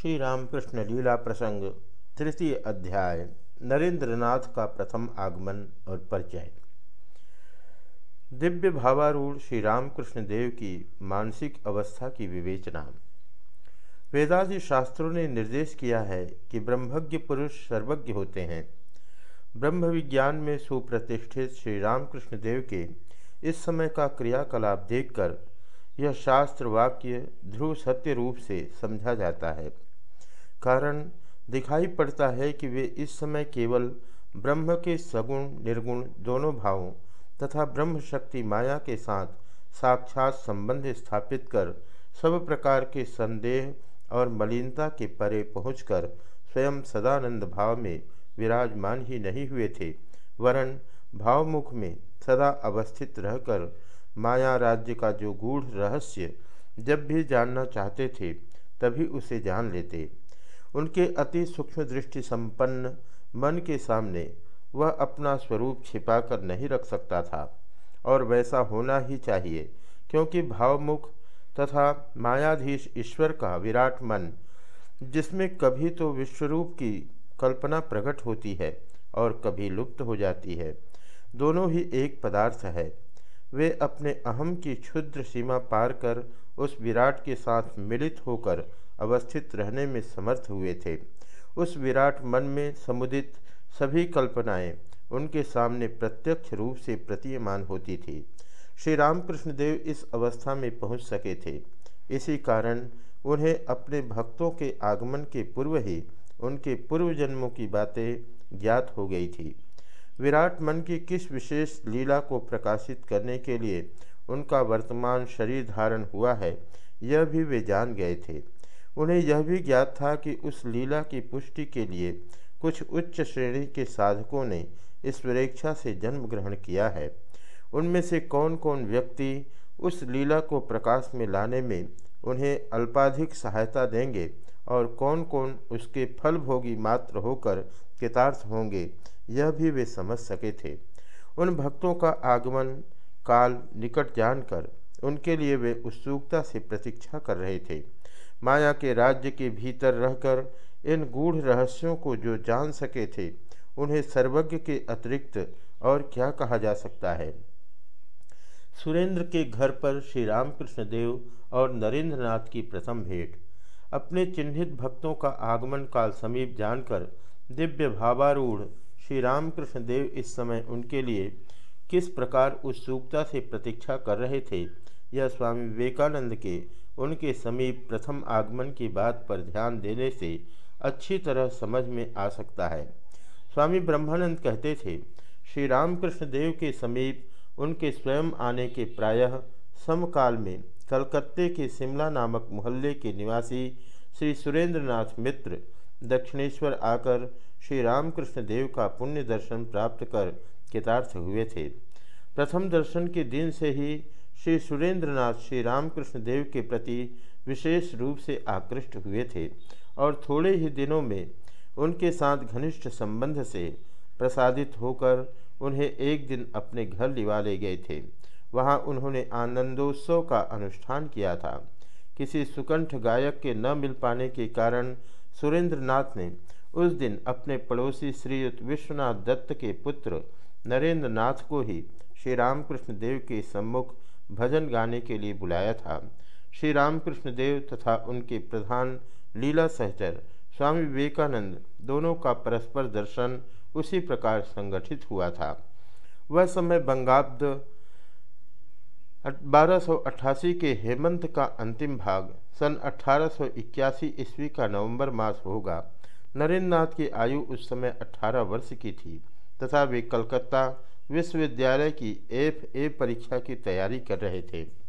श्री रामकृष्ण लीला प्रसंग, तृतीय अध्याय, नरेंद्रनाथ का प्रथम आगमन और परिचय। दिव्य भावारूढ़ श्री रामकृष्ण देव की मानसिक अवस्था की विवेचना। वेदादि शास्त्रों ने निर्देश किया है कि ब्रह्मज्ञ पुरुष सर्वज्ञ होते हैं। ब्रह्म विज्ञान में सुप्रतिष्ठित श्री रामकृष्ण देव के इस समय का क्रियाकलाप देखकर यह शास्त्र वाक्य ध्रुव सत्य रूप से समझा जाता है। कारण दिखाई पड़ता है कि वे इस समय केवल ब्रह्म के सगुण, निर्गुण दोनों भावों तथा ब्रह्म शक्ति माया के साथ साक्षात संबंध स्थापित कर सब प्रकार के संदेह और मलिनता के परे पहुंचकर स्वयं सदानंद भाव में विराजमान ही नहीं हुए थे, वरन भावमुख में सदा अवस्थित रहकर माया राज्य का जो गूढ़ रहस्य जब भी जानना चाहते थे तभी उसे जान लेते। उनके अति सूक्ष्म दृष्टि संपन्न मन के सामने वह अपना स्वरूप छिपाकर नहीं रख सकता था। और वैसा होना ही चाहिए, क्योंकि भावमुख तथा मायाधीश ईश्वर का विराट मन, जिसमें कभी तो विश्वरूप की कल्पना प्रकट होती है और कभी लुप्त हो जाती है। दोनों ही एक पदार्थ है। वे अपने अहम की क्षुद्र सीमा पार कर उस विराट के साथ मिलित होकर अवस्थित रहने में समर्थ हुए थे। उस विराट मन में समुदित सभी कल्पनाएँ उनके सामने प्रत्यक्ष रूप से प्रतीयमान होती थी। श्री रामकृष्ण देव इस अवस्था में पहुँच सके थे। इसी कारण उन्हें अपने भक्तों के आगमन के पूर्व ही उनके पूर्व जन्मों की बातें ज्ञात हो गई थी। विराट मन की किस विशेष लीला को प्रकाशित करने के लिए उनका वर्तमान शरीर धारण हुआ है, यह भी वे जान गए थे। उन्हें यह भी ज्ञात था कि उस लीला की पुष्टि के लिए कुछ उच्च श्रेणी के साधकों ने इस स्वेच्छा से जन्म ग्रहण किया है। उनमें से कौन कौन व्यक्ति उस लीला को प्रकाश में लाने में उन्हें अल्पाधिक सहायता देंगे और कौन कौन उसके फल भोगी मात्र होकर कृतार्थ होंगे, यह भी वे समझ सके थे। उन भक्तों का आगमन काल निकट जानकर उनके लिए वे उत्सुकता से प्रतीक्षा कर रहे थे। माया के राज्य के भीतर रहकर इन गूढ़ रहस्यों को जो जान सके थे, उन्हें सर्वज्ञ के अतिरिक्त और क्या कहा जा सकता है? सुरेंद्र के घर पर श्री रामकृष्ण देव और नरेंद्र नाथ की प्रथम भेंट। अपने चिन्हित भक्तों का आगमन काल समीप जानकर दिव्य भावारूढ़ श्री रामकृष्ण देव इस समय उनके लिए किस प्रकार उत्सुकता से प्रतीक्षा कर रहे थे यह स्वामी विवेकानंद के, उनके समीप प्रथम आगमन की बात पर ध्यान देने से अच्छी तरह समझ में आ सकता है। स्वामी ब्रह्मानंद कहते थे, श्री रामकृष्ण देव के समीप उनके स्वयं आने के प्रायः समकाल में कलकत्ते के शिमला नामक मोहल्ले के निवासी श्री सुरेंद्रनाथ मित्र दक्षिणेश्वर आकर श्री रामकृष्ण देव का पुण्य दर्शन प्राप्त कर कृतार्थ हुए थे। प्रथम दर्शन के दिन से ही श्री सुरेंद्रनाथ श्री रामकृष्ण देव के प्रति विशेष रूप से आकृष्ट हुए थे और थोड़े ही दिनों में उनके साथ घनिष्ठ संबंध से प्रसादित होकर उन्हें एक दिन अपने घर लिवा ले गए थे। वहाँ उन्होंने आनंदोत्सव का अनुष्ठान किया था। किसी सुकंठ गायक के न मिल पाने के कारण सुरेंद्रनाथ ने उस दिन अपने पड़ोसी श्रीयुक्त विश्वनाथ दत्त के पुत्र नरेंद्र नाथ को ही श्री रामकृष्ण देव के सम्मुख भजन गाने के लिए बुलाया था। श्री रामकृष्ण देव तथा उनके प्रधान लीला सहचर स्वामी विवेकानंद दोनों का परस्पर दर्शन उसी प्रकार संगठित हुआ था। वह समय बंगाब्द 1288 के हेमंत का अंतिम भाग सन 1881 ईस्वी का नवंबर मास होगा। नरेंद्र की आयु उस समय 18 वर्ष की थी तथा वे कलकत्ता विश्वविद्यालय की एफ़ ए परीक्षा की तैयारी कर रहे थे।